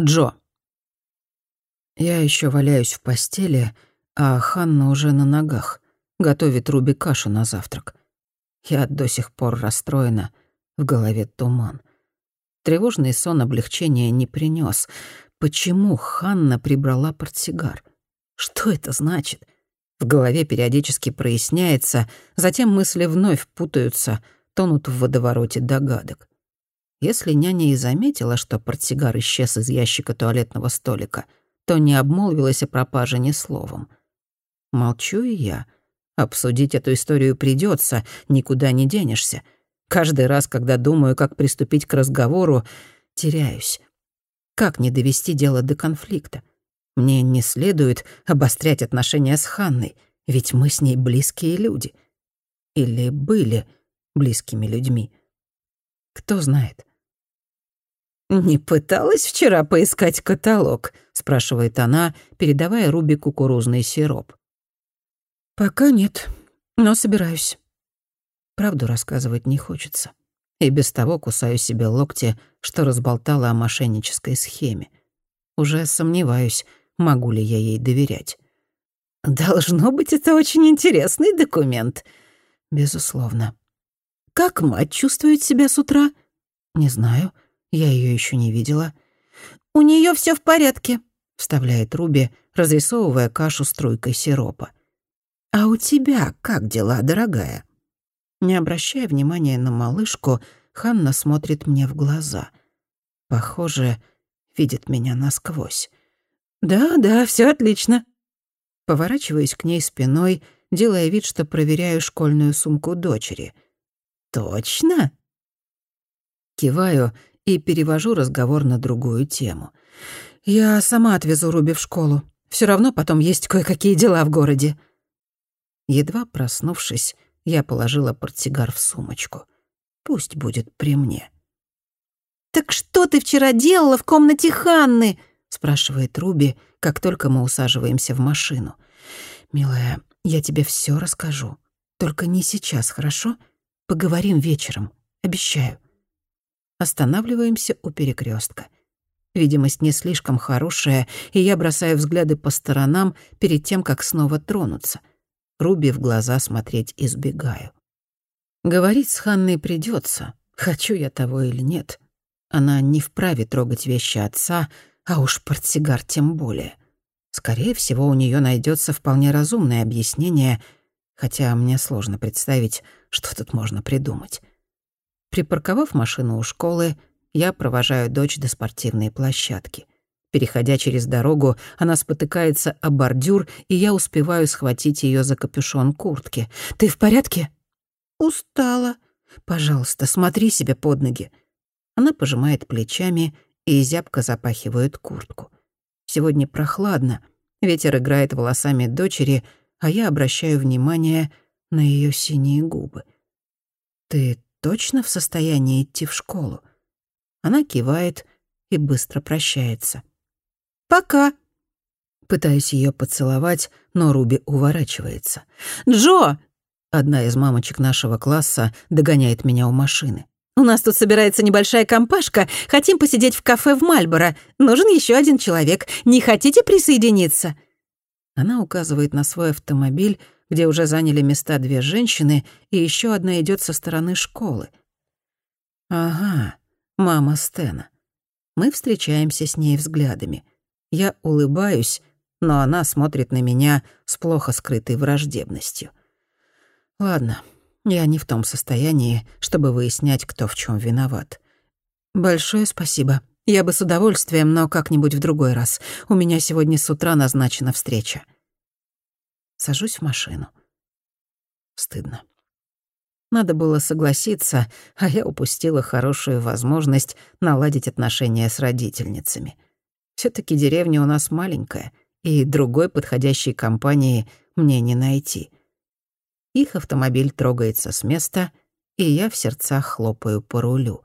Джо. Я еще валяюсь в постели, а Ханна уже на ногах, готовит Руби кашу на завтрак. Я до сих пор расстроена, в голове туман. Тревожный сон облегчения не принес. Почему Ханна прибрала портсигар? Что это значит? В голове периодически проясняется, затем мысли вновь путаются, тонут в водовороте догадок. Если няня и заметила, что портсигар исчез из ящика туалетного столика, то не обмолвилась о пропаже ни словом. Молчу и я. Обсудить эту историю придется, никуда не денешься. Каждый раз, когда думаю, как приступить к разговору, теряюсь. Как не довести дело до конфликта? Мне не следует обострять отношения с Ханной, ведь мы с ней близкие люди. Или были близкими людьми. Кто знает. «Не пыталась вчера поискать каталог?» — спрашивает она, передавая Руби кукурузный сироп. «Пока нет, но собираюсь». Правду рассказывать не хочется. И без того кусаю себе локти, что разболтала о мошеннической схеме. Уже сомневаюсь, могу ли я ей доверять. «Должно быть, это очень интересный документ». «Безусловно». «Как мать чувствует себя с утра?» «Не знаю. Я ее еще не видела». «У нее все в порядке», — вставляет Руби, разрисовывая кашу струйкой сиропа. «А у тебя как дела, дорогая?» Не обращая внимания на малышку, Ханна смотрит мне в глаза. Похоже, видит меня насквозь. «Да, да, все отлично». Поворачиваюсь к ней спиной, делая вид, что проверяю школьную сумку дочери. «Точно?» Киваю и перевожу разговор на другую тему. «Я сама отвезу Руби в школу. Все равно потом есть кое-какие дела в городе». Едва проснувшись, я положила портсигар в сумочку. Пусть будет при мне. «Так что ты вчера делала в комнате Ханны?» — спрашивает Руби, как только мы усаживаемся в машину. «Милая, я тебе все расскажу. Только не сейчас, хорошо? Поговорим вечером, обещаю». Останавливаемся у перекрестка. Видимость не слишком хорошая, и я бросаю взгляды по сторонам перед тем, как снова тронуться — Руби в глаза смотреть избегаю. Говорить с Ханной придется, хочу я того или нет. Она не вправе трогать вещи отца, а уж портсигар тем более. Скорее всего, у нее найдется вполне разумное объяснение, хотя мне сложно представить, что тут можно придумать. Припарковав машину у школы, я провожаю дочь до спортивной площадки — Переходя через дорогу, она спотыкается о бордюр, и я успеваю схватить ее за капюшон куртки. «Ты в порядке?» «Устала. Пожалуйста, смотри себе под ноги». Она пожимает плечами и зябко запахивает куртку. Сегодня прохладно, ветер играет волосами дочери, а я обращаю внимание на ее синие губы. «Ты точно в состоянии идти в школу?» Она кивает и быстро прощается. «Пока». Пытаюсь ее поцеловать, но Руби уворачивается. «Джо!» Одна из мамочек нашего класса догоняет меня у машины. «У нас тут собирается небольшая компашка. Хотим посидеть в кафе в Мальборо. Нужен еще один человек. Не хотите присоединиться?» Она указывает на свой автомобиль, где уже заняли места две женщины, и еще одна идет со стороны школы. «Ага, мама Стена. Мы встречаемся с ней взглядами. Я улыбаюсь, но она смотрит на меня с плохо скрытой враждебностью. Ладно, я не в том состоянии, чтобы выяснять, кто в чем виноват. Большое спасибо. Я бы с удовольствием, но как-нибудь в другой раз. У меня сегодня с утра назначена встреча. Сажусь в машину. Стыдно. Надо было согласиться, а я упустила хорошую возможность наладить отношения с родительницами все таки деревня у нас маленькая, и другой подходящей компании мне не найти. Их автомобиль трогается с места, и я в сердцах хлопаю по рулю.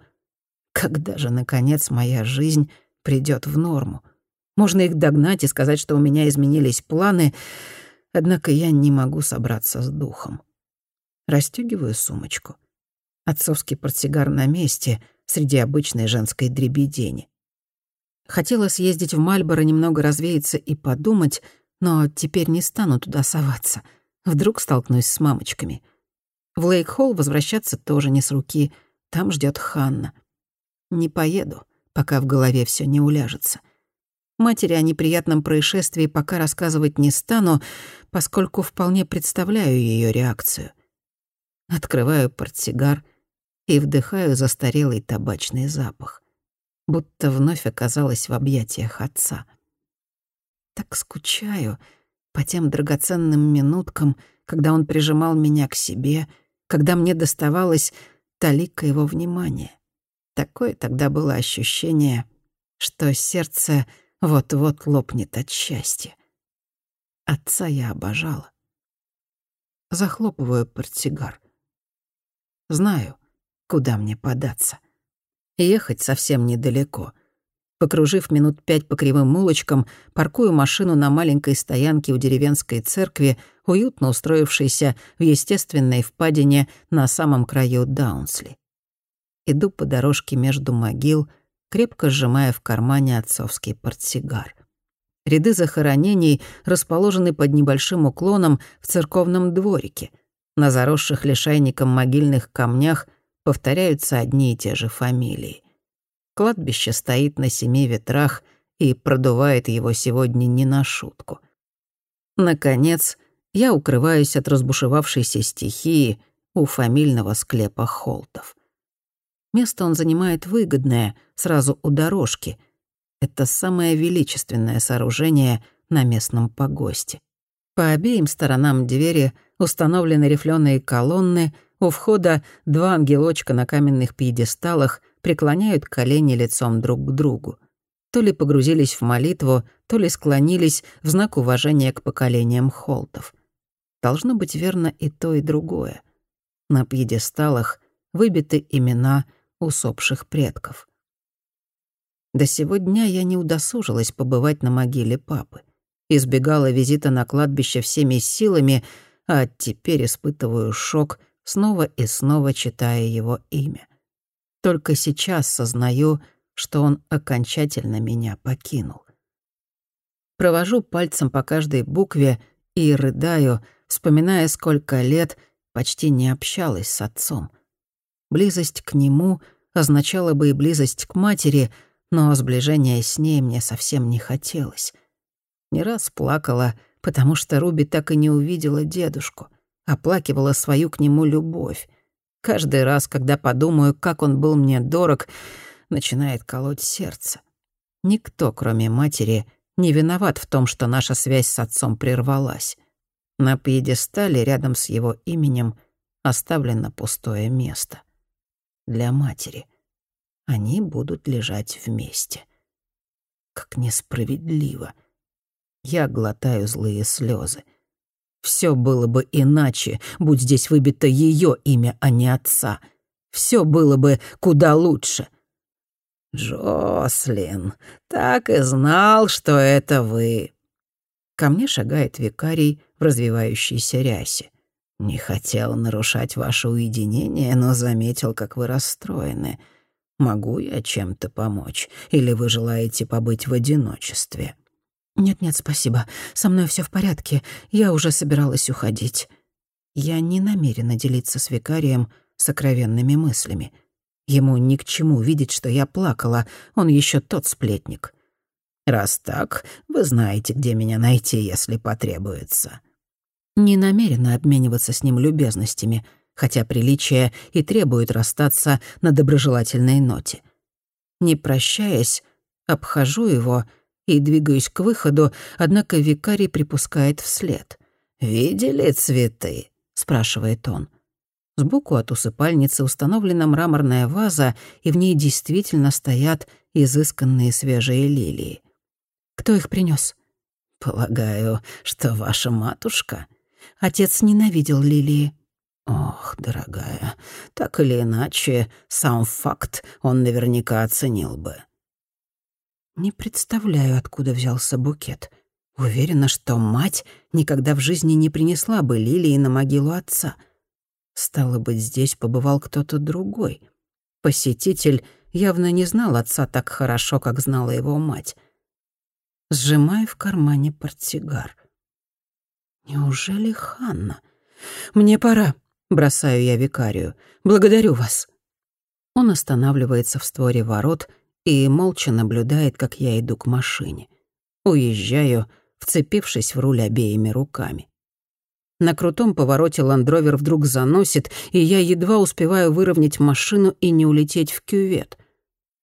Когда же, наконец, моя жизнь придёт в норму? Можно их догнать и сказать, что у меня изменились планы, однако я не могу собраться с духом. Растёгиваю сумочку. Отцовский портсигар на месте, среди обычной женской дребедени. Хотела съездить в Мальборо, немного развеяться и подумать, но теперь не стану туда соваться. Вдруг столкнусь с мамочками. В Лейк-Холл возвращаться тоже не с руки. Там ждет Ханна. Не поеду, пока в голове все не уляжется. Матери о неприятном происшествии пока рассказывать не стану, поскольку вполне представляю ее реакцию. Открываю портсигар и вдыхаю застарелый табачный запах. Будто вновь оказалась в объятиях отца. Так скучаю по тем драгоценным минуткам, когда он прижимал меня к себе, когда мне доставалось талика его внимания. Такое тогда было ощущение, что сердце вот-вот лопнет от счастья. Отца я обожала. Захлопываю портсигар. Знаю, куда мне податься. Ехать совсем недалеко. Покружив минут пять по кривым улочкам, паркую машину на маленькой стоянке у деревенской церкви, уютно устроившейся в естественной впадине на самом краю Даунсли. Иду по дорожке между могил, крепко сжимая в кармане отцовский портсигар. Ряды захоронений расположены под небольшим уклоном в церковном дворике. На заросших лишайником могильных камнях повторяются одни и те же фамилии. Кладбище стоит на семи ветрах и продувает его сегодня не на шутку. Наконец, я укрываюсь от разбушевавшейся стихии у фамильного склепа Холтов. Место он занимает выгодное, сразу у дорожки. Это самое величественное сооружение на местном погосте. По обеим сторонам двери установлены рифленые колонны, у входа два ангелочка на каменных пьедесталах преклоняют колени лицом друг к другу. То ли погрузились в молитву, то ли склонились в знак уважения к поколениям холтов. Должно быть верно и то, и другое. На пьедесталах выбиты имена — усопших предков. До сего дня я не удосужилась побывать на могиле папы. Избегала визита на кладбище всеми силами, а теперь испытываю шок, снова и снова читая его имя. Только сейчас сознаю, что он окончательно меня покинул. Провожу пальцем по каждой букве и рыдаю, вспоминая, сколько лет почти не общалась с отцом. Близость к нему означала бы и близость к матери, но сближения с ней мне совсем не хотелось. Не раз плакала, потому что Руби так и не увидела дедушку, оплакивала свою к нему любовь. Каждый раз, когда подумаю, как он был мне дорог, начинает колоть сердце. Никто, кроме матери, не виноват в том, что наша связь с отцом прервалась. На пьедестале рядом с его именем оставлено пустое место для матери. Они будут лежать вместе. Как несправедливо. Я глотаю злые слезы. Все было бы иначе, будь здесь выбито ее имя, а не отца. Все было бы куда лучше. «Джослин, так и знал, что это вы». Ко мне шагает викарий в развивающейся рясе. Не хотел нарушать ваше уединение, но заметил, как вы расстроены. Могу я чем-то помочь? Или вы желаете побыть в одиночестве?» «Нет-нет, спасибо. Со мной все в порядке. Я уже собиралась уходить». Я не намерена делиться с викарием сокровенными мыслями. Ему ни к чему видеть, что я плакала. Он еще тот сплетник. «Раз так, вы знаете, где меня найти, если потребуется». Не намерена обмениваться с ним любезностями, хотя приличие и требует расстаться на доброжелательной ноте. Не прощаясь, обхожу его и двигаюсь к выходу, однако викарий припускает вслед. «Видели цветы?» — спрашивает он. Сбоку от усыпальницы установлена мраморная ваза, и в ней действительно стоят изысканные свежие лилии. Кто их принес? Полагаю, что ваша матушка. Отец ненавидел лилии. Ох, дорогая, так или иначе, сам факт он наверняка оценил бы. Не представляю, откуда взялся букет. Уверена, что мать никогда в жизни не принесла бы лилии на могилу отца. Стало быть, здесь побывал кто-то другой. Посетитель, явно не знал отца так хорошо, как знала его мать. Сжимаю в кармане портсигар. Неужели Ханна? Мне пора, бросаю я викарию. Благодарю вас. Он останавливается в створе ворот и молча наблюдает, как я иду к машине. Уезжаю, вцепившись в руль обеими руками. На крутом повороте ландровер вдруг заносит, и я едва успеваю выровнять машину и не улететь в кювет.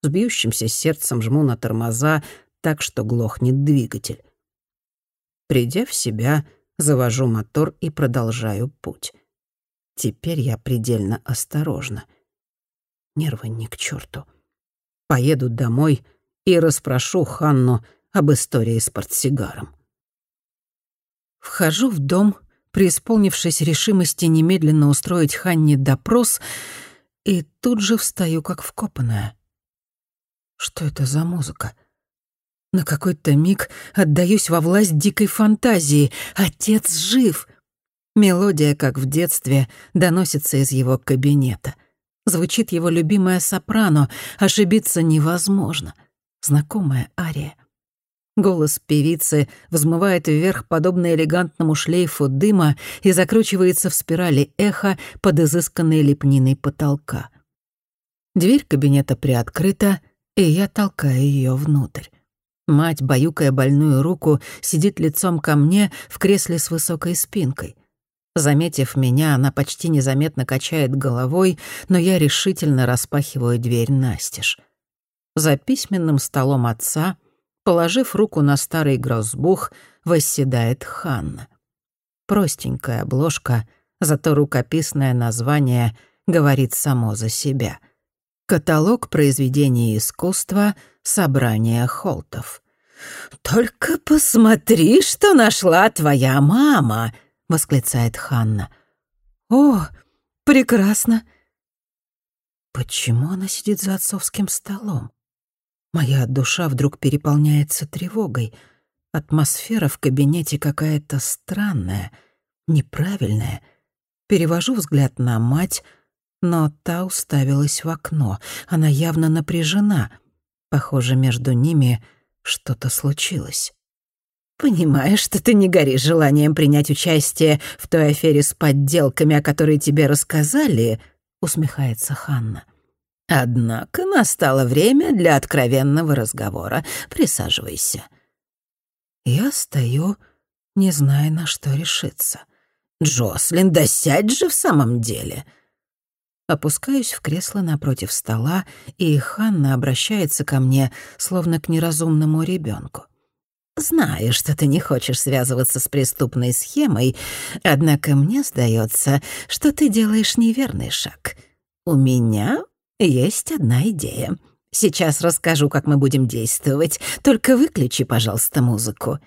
С бьющимся сердцем жму на тормоза так, что глохнет двигатель. Придя в себя, завожу мотор и продолжаю путь. Теперь я предельно осторожна. Нервы ни к черту. Поеду домой и расспрошу Ханну об истории с портсигаром. Вхожу в дом, преисполнившись решимости немедленно устроить Ханне допрос, и тут же встаю как вкопанная. Что это за музыка? На какой-то миг отдаюсь во власть дикой фантазии. Отец жив. Мелодия, как в детстве, доносится из его кабинета. Звучит его любимая сопрано, ошибиться невозможно. Знакомая ария — Голос певицы взмывает вверх, подобно элегантному шлейфу дыма, и закручивается в спирали эха под изысканной лепниной потолка. Дверь кабинета приоткрыта, и я толкаю ее внутрь. Мать, баюкая больную руку, сидит лицом ко мне в кресле с высокой спинкой. Заметив меня, она почти незаметно качает головой, но я решительно распахиваю дверь настежь. За письменным столом отца — Положив руку на старый грозбух, восседает Ханна. Простенькая обложка, зато рукописное название говорит само за себя. Каталог произведений искусства «Собрание холтов». «Только посмотри, что нашла твоя мама!» — восклицает Ханна. «О, прекрасно!» Почему она сидит за отцовским столом? Моя душа вдруг переполняется тревогой. Атмосфера в кабинете какая-то странная, неправильная. Перевожу взгляд на мать, но та уставилась в окно. Она явно напряжена. Похоже, между ними что-то случилось. «Понимаешь, что ты не горишь желанием принять участие в той афере с подделками, о которой тебе рассказали?» — усмехается Ханна. — Однако настало время для откровенного разговора. Присаживайся. Я стою, не зная, на что решиться. Джослин, да сядь же в самом деле. Опускаюсь в кресло напротив стола, и Ханна обращается ко мне, словно к неразумному ребенку. Знаю, что ты не хочешь связываться с преступной схемой, однако мне сдается, что ты делаешь неверный шаг. У меня «Есть одна идея. Сейчас расскажу, как мы будем действовать. Только выключи, пожалуйста, музыку».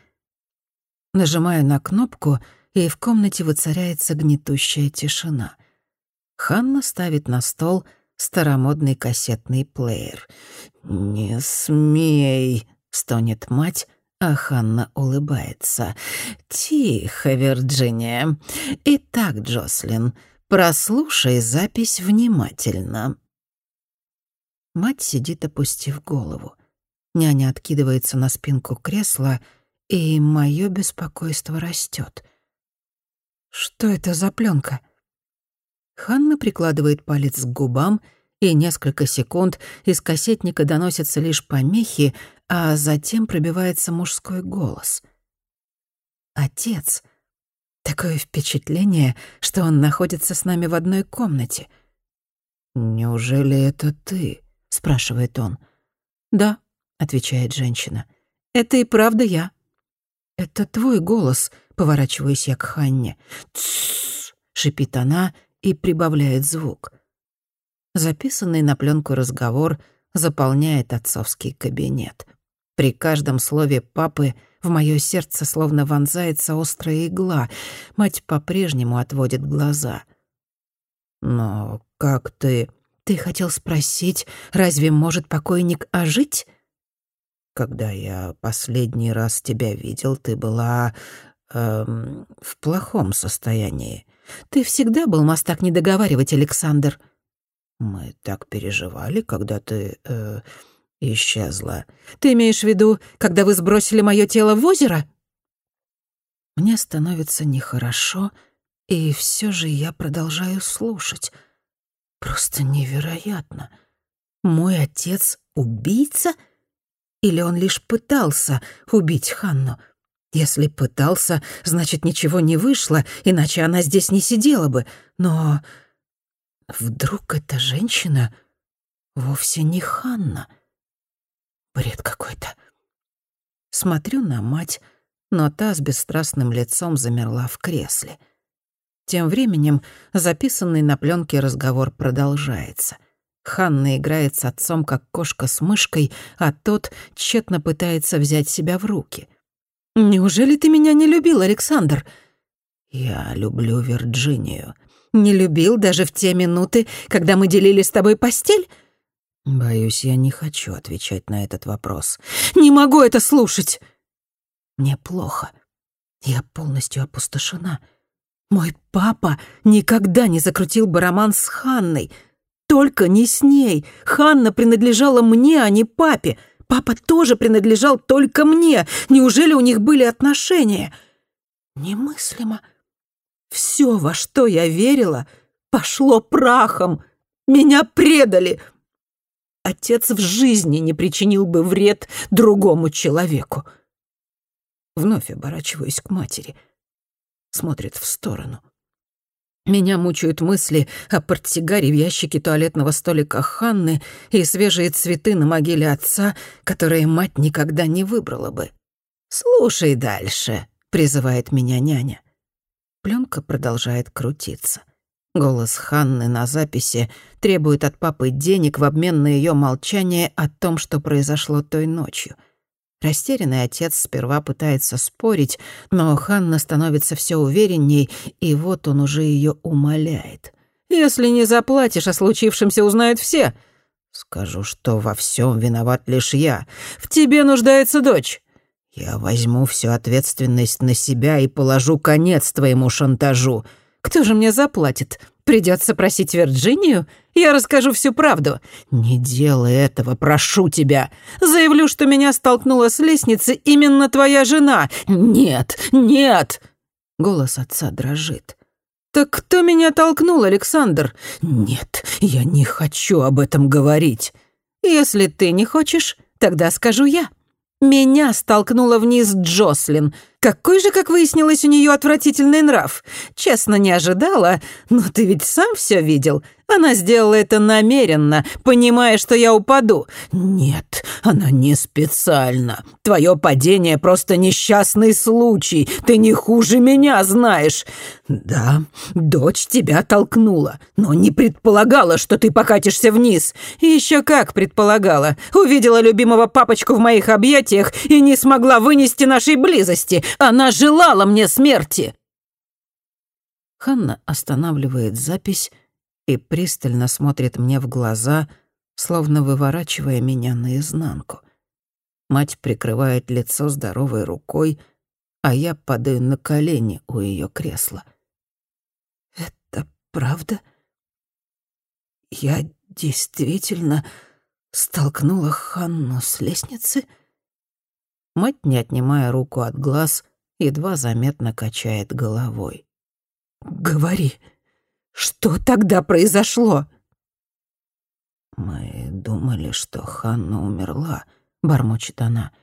Нажимаю на кнопку, и в комнате воцаряется гнетущая тишина. Ханна ставит на стол старомодный кассетный плеер. «Не смей!» — стонет мать, а Ханна улыбается. «Тихо, Вирджиния. Итак, Джослин, прослушай запись внимательно». Мать сидит, опустив голову. Няня откидывается на спинку кресла, и мое беспокойство растет. Что это за пленка? Ханна прикладывает палец к губам, и несколько секунд из кассетника доносятся лишь помехи, а затем пробивается мужской голос. «Отец!» Такое впечатление, что он находится с нами в одной комнате. «Неужели это ты?» — спрашивает он. «Да», — отвечает женщина. «Это и правда я». «Это твой голос», — поворачиваюсь я к Ханне. «Тссс», — шипит она и прибавляет звук. Записанный на пленку разговор заполняет отцовский кабинет. При каждом слове папы в мое сердце словно вонзается острая игла. Мать по-прежнему отводит глаза. «Но как ты...» «Ты хотел спросить, разве может покойник ожить?» «Когда я последний раз тебя видел, ты была... Эм, в плохом состоянии». «Ты всегда был мастак не договаривать, Александр». Мы так переживали, когда ты э, исчезла. Ты имеешь в виду, когда вы сбросили мое тело в озеро? Мне становится нехорошо, и все же я продолжаю слушать. Просто невероятно. Мой отец — убийца? Или он лишь пытался убить Ханну? Если пытался, значит, ничего не вышло, иначе она здесь не сидела бы. Но вдруг эта женщина вовсе не Ханна? Бред какой-то. Смотрю на мать, но та с бесстрастным лицом замерла в кресле. Тем временем записанный на пленке разговор продолжается. Ханна играет с отцом, как кошка с мышкой, а тот тщетно пытается взять себя в руки. «Неужели ты меня не любил, Александр?» «Я люблю Вирджинию». «Не любил даже в те минуты, когда мы делили с тобой постель?» Боюсь, я не хочу отвечать на этот вопрос. «Не могу это слушать!» Мне плохо. Я полностью опустошена. Мой папа никогда не закрутил бы роман с Ханной. Только не с ней. Ханна принадлежала мне, а не папе. Папа тоже принадлежал только мне. Неужели у них были отношения? Немыслимо. Все, во что я верила, пошло прахом. Меня предали. Отец в жизни не причинил бы вред другому человеку. Вновь оборачиваюсь к матери. Смотрит в сторону. Меня мучают мысли о портсигаре в ящике туалетного столика Ханны и свежие цветы на могиле отца, которые мать никогда не выбрала бы. «Слушай дальше», — призывает меня няня. Пленка продолжает крутиться. Голос Ханны на записи требует от папы денег в обмен на ее молчание о том, что произошло той ночью — Растерянный отец сперва пытается спорить, но Ханна становится все уверенней, и вот он уже ее умоляет. «Если не заплатишь, о случившемся узнают все». «Скажу, что во всем виноват лишь я. В тебе нуждается дочь». «Я возьму всю ответственность на себя и положу конец твоему шантажу». «Кто же мне заплатит? Придется просить Вирджинию? Я расскажу всю правду». «Не делай этого, прошу тебя». «Заявлю, что меня столкнула с лестницы именно твоя жена». «Нет, нет!» Голос отца дрожит. «Так кто меня толкнул, Александр?» «Нет, я не хочу об этом говорить». «Если ты не хочешь, тогда скажу я». Меня столкнула вниз Джослин. Какой же, как выяснилось, у нее отвратительный нрав. Честно, не ожидала, но ты ведь сам все видел. Она сделала это намеренно, понимая, что я упаду. Нет, она не специально. Твое падение просто несчастный случай. Ты не хуже меня знаешь. Да, дочь тебя толкнула, но не предполагала, что ты покатишься вниз. Еще как предполагала. Увидела любимого папочку в моих объятиях и не смогла вынести нашей близости. Она желала мне смерти. Ханна останавливает запись и пристально смотрит мне в глаза, словно выворачивая меня наизнанку. Мать прикрывает лицо здоровой рукой, а я падаю на колени у ее кресла. «Это правда? Я действительно столкнула Ханну с лестницы?» Мать, не отнимая руку от глаз, едва заметно качает головой. «Говори, что тогда произошло?» «Мы думали, что Ханна умерла», — бормочет она.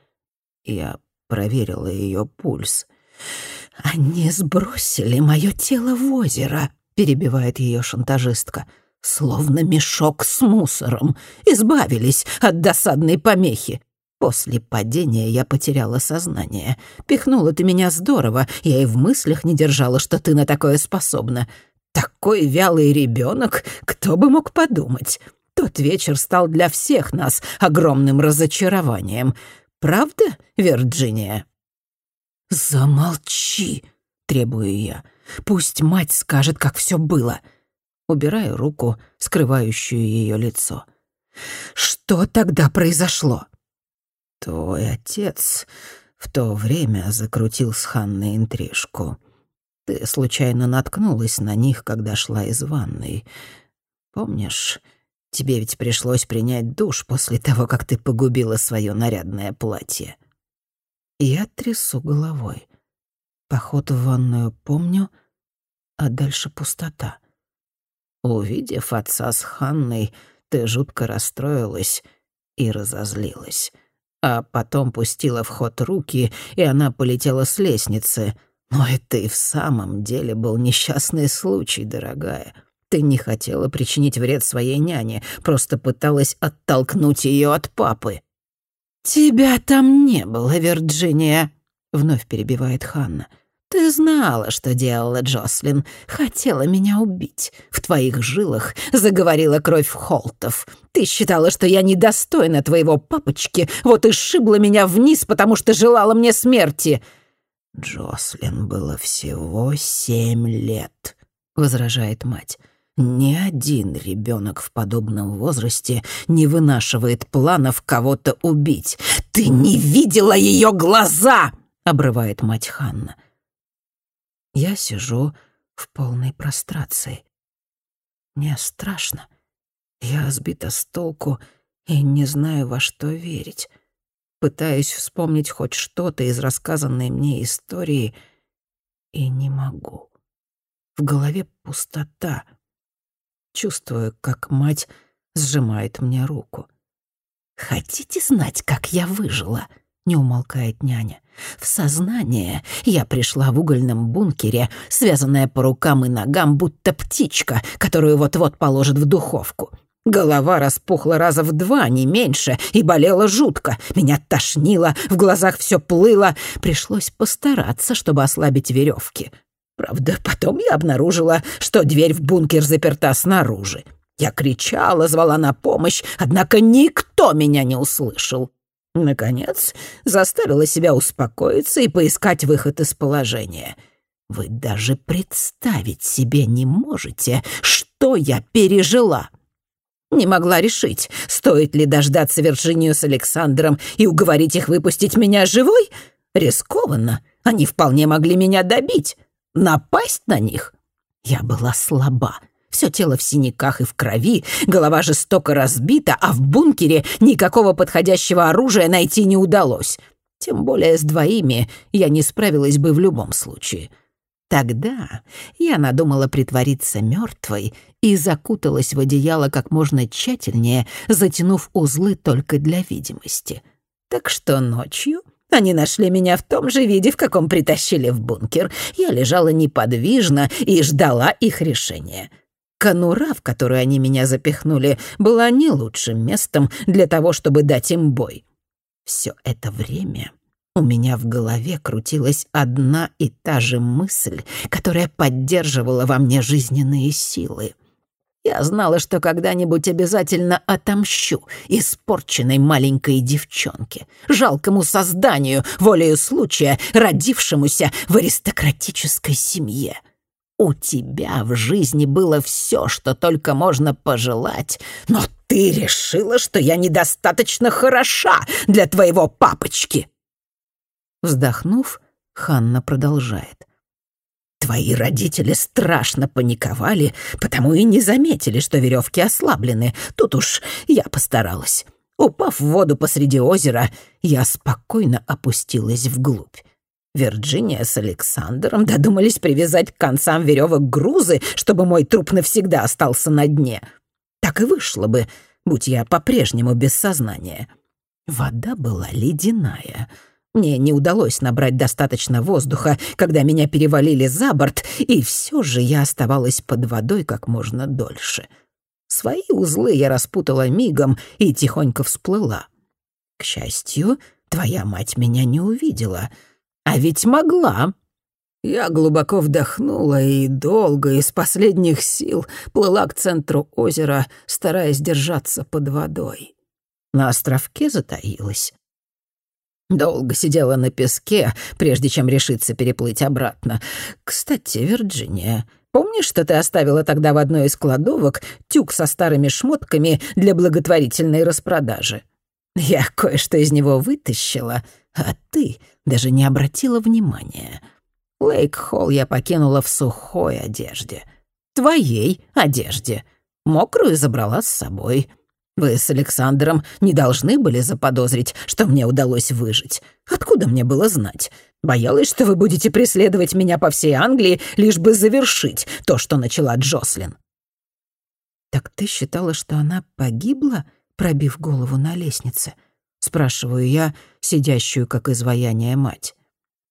Я проверила ее пульс. «Они сбросили мое тело в озеро», — перебивает ее шантажистка. «Словно мешок с мусором. Избавились от досадной помехи. После падения я потеряла сознание. Пихнула ты меня здорово, я и в мыслях не держала, что ты на такое способна. Такой вялый ребенок, кто бы мог подумать? Тот вечер стал для всех нас огромным разочарованием. Правда, Вирджиния? Замолчи, требую я. Пусть мать скажет, как все было. Убираю руку, скрывающую ее лицо. Что тогда произошло? Твой отец в то время закрутил с Ханной интрижку. Ты случайно наткнулась на них, когда шла из ванной. Помнишь, Тебе ведь пришлось принять душ после того, как ты погубила свое нарядное платье. Я трясу головой. Поход в ванную помню, а дальше пустота. Увидев отца с Ханной, ты жутко расстроилась и разозлилась. А потом пустила в ход руки, и она полетела с лестницы. Но это и в самом деле был несчастный случай, дорогая. Ты не хотела причинить вред своей няне, просто пыталась оттолкнуть ее от папы. «Тебя там не было, Вирджиния», — вновь перебивает Ханна. «Ты знала, что делала Джослин. Хотела меня убить. В твоих жилах заговорила кровь Холтов. Ты считала, что я недостойна твоего папочки, вот и сшибла меня вниз, потому что желала мне смерти». «Джослин было всего семь лет», — возражает мать. Ни один ребенок в подобном возрасте не вынашивает планов кого-то убить. «Ты не видела ее глаза!» — обрывает мать Ханна. Я сижу в полной прострации. Мне страшно. Я сбита с толку и не знаю, во что верить. Пытаюсь вспомнить хоть что-то из рассказанной мне истории и не могу. В голове пустота — чувствую, как мать сжимает мне руку. «Хотите знать, как я выжила?» — не умолкает няня. «В сознание я пришла в угольном бункере, связанная по рукам и ногам, будто птичка, которую вот-вот положат в духовку. Голова распухла раза в два, не меньше, и болела жутко. Меня тошнило, в глазах все плыло. Пришлось постараться, чтобы ослабить веревки. Правда, потом я обнаружила, что дверь в бункер заперта снаружи. Я кричала, звала на помощь, однако никто меня не услышал. Наконец, заставила себя успокоиться и поискать выход из положения. Вы даже представить себе не можете, что я пережила. Не могла решить, стоит ли дождаться Вирджинию с Александром и уговорить их выпустить меня живой. Рискованно, они вполне могли меня добить. Напасть на них? Я была слаба. Все тело в синяках и в крови, голова жестоко разбита, а в бункере никакого подходящего оружия найти не удалось. Тем более с двоими я не справилась бы в любом случае. Тогда я надумала притвориться мертвой и закуталась в одеяло как можно тщательнее, затянув узлы только для видимости. Так что ночью они нашли меня в том же виде, в каком притащили в бункер. Я лежала неподвижно и ждала их решения. Конура, в которую они меня запихнули, была не лучшим местом для того, чтобы дать им бой. Все это время у меня в голове крутилась одна и та же мысль, которая поддерживала во мне жизненные силы — я знала, что когда-нибудь обязательно отомщу испорченной маленькой девчонке, жалкому созданию, волею случая, родившемуся в аристократической семье. У тебя в жизни было все, что только можно пожелать, но ты решила, что я недостаточно хороша для твоего папочки. Вздохнув, Ханна продолжает. Твои родители страшно паниковали, потому и не заметили, что веревки ослаблены. Тут уж я постаралась. Упав в воду посреди озера, я спокойно опустилась вглубь. Вирджиния с Александром додумались привязать к концам веревок грузы, чтобы мой труп навсегда остался на дне. Так и вышло бы, будь я по-прежнему без сознания. Вода была ледяная — мне не удалось набрать достаточно воздуха, когда меня перевалили за борт, и все же я оставалась под водой как можно дольше. Свои узлы я распутала мигом и тихонько всплыла. К счастью, твоя мать меня не увидела. А ведь могла. Я глубоко вдохнула и долго, из последних сил, плыла к центру озера, стараясь держаться под водой. На островке затаилась. Долго сидела на песке, прежде чем решиться переплыть обратно. Кстати, Вирджиния, помнишь, что ты оставила тогда в одной из кладовок тюк со старыми шмотками для благотворительной распродажи? Я кое-что из него вытащила, а ты даже не обратила внимания. Лейк-холл я покинула в сухой одежде. Твоей одежде. Мокрую забрала с собой. Вы с Александром не должны были заподозрить, что мне удалось выжить. Откуда мне было знать? Боялась, что вы будете преследовать меня по всей Англии, лишь бы завершить то, что начала Джослин». «Так ты считала, что она погибла, пробив голову на лестнице?» — спрашиваю я, сидящую как изваяние мать.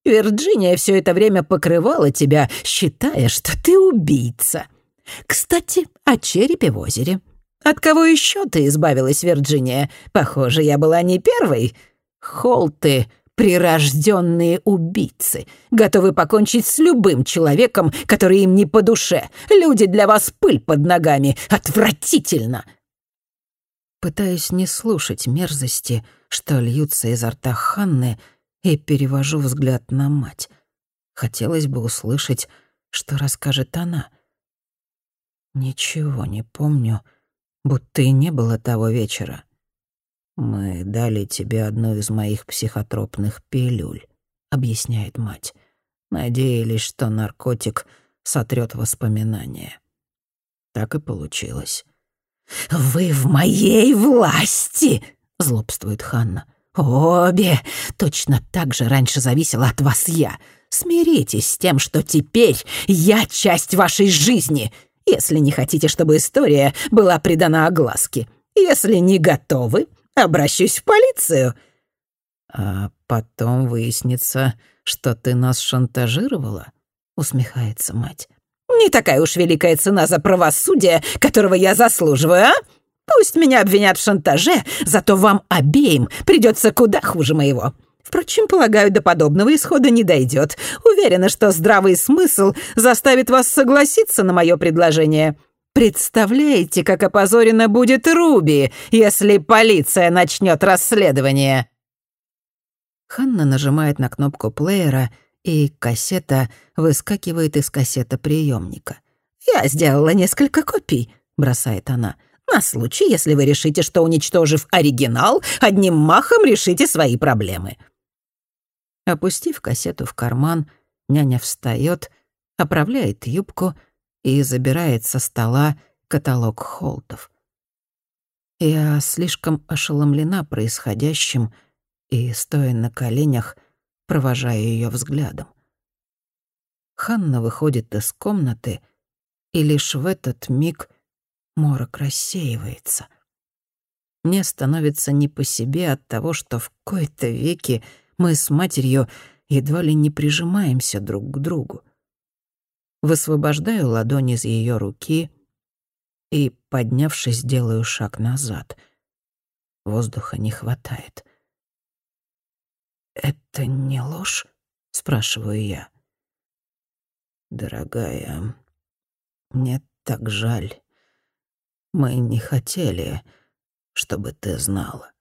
«Вирджиния все это время покрывала тебя, считая, что ты убийца. Кстати, о черепе в озере. От кого еще ты избавилась, Вирджиния? Похоже, я была не первой. Холты прирожденные убийцы, готовы покончить с любым человеком, который им не по душе. Люди для вас пыль под ногами. Отвратительно!» Пытаюсь не слушать мерзости, что льются изо рта Ханны, и перевожу взгляд на мать. Хотелось бы услышать, что расскажет она. Ничего не помню, будто и не было того вечера. «Мы дали тебе одну из моих психотропных пилюль», — объясняет мать. «Надеялись, что наркотик сотрет воспоминания». Так и получилось. «Вы в моей власти!» — злобствует Ханна. «Обе! Точно так же раньше зависела от вас я. Смиритесь с тем, что теперь я часть вашей жизни, если не хотите, чтобы история была придана огласке. Если не готовы, Обращусь в полицию». «А потом выяснится, что ты нас шантажировала?» — усмехается мать. «Не такая уж великая цена за правосудие, которого я заслуживаю, а? Пусть меня обвинят в шантаже, зато вам обеим придется куда хуже моего. Впрочем, полагаю, до подобного исхода не дойдет. Уверена, что здравый смысл заставит вас согласиться на мое предложение. Представляете, как опозорена будет Руби, если полиция начнет расследование?» Ханна нажимает на кнопку плеера, и кассета выскакивает из кассетоприемника. «Я сделала несколько копий», — бросает она. «На случай, если вы решите, что, уничтожив оригинал, одним махом решите свои проблемы». Опустив кассету в карман, няня встает, оправляет юбку — и забирает со стола каталог холтов. Я слишком ошеломлена происходящим и, стоя на коленях, провожаю ее взглядом. Ханна выходит из комнаты, и лишь в этот миг морок рассеивается. Мне становится не по себе от того, что в кои-то веки мы с матерью едва ли не прижимаемся друг к другу высвобождаю ладонь из ее руки и, поднявшись, делаю шаг назад. Воздуха не хватает. «Это не ложь?» — спрашиваю я. «Дорогая, мне так жаль. Мы не хотели, чтобы ты знала».